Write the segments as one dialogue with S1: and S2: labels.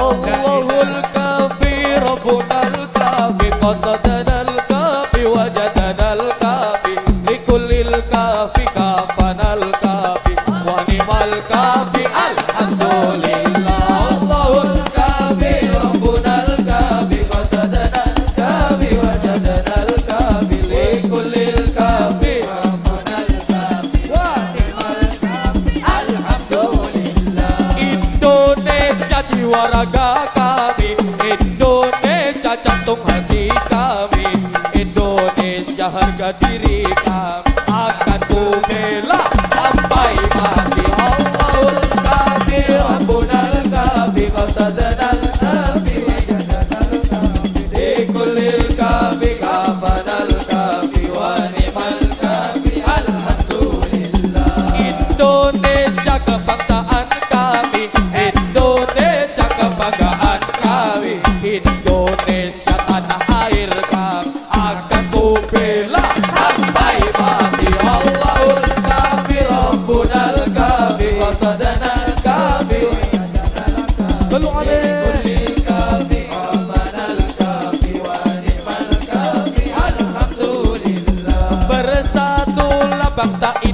S1: الله الكافي ربنا الكافي قصدنا الكافي وجدنا الكافي. لكل الكافي كافي keluarga kami Indonesia jantung hati kami Indonesia harga diri kami akan ku bela Indonesia tanah air kan akan ku bela sampai mati. Allahul kafir Rabbunal kafir wasadanal kafir Selalu alaih bersatulah bangsa ini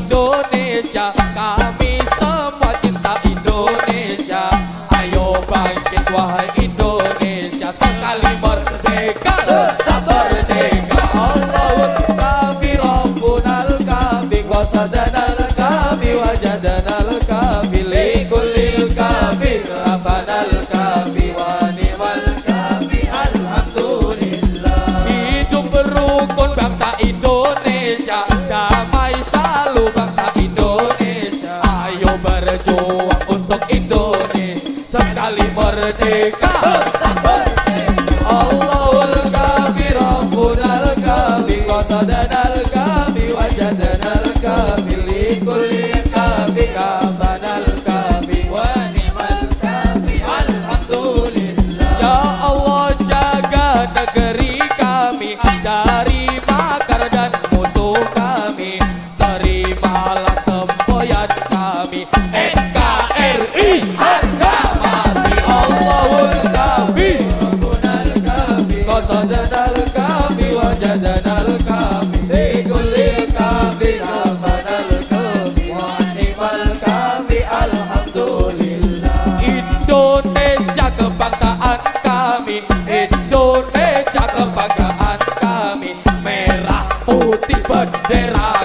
S1: करने का but there are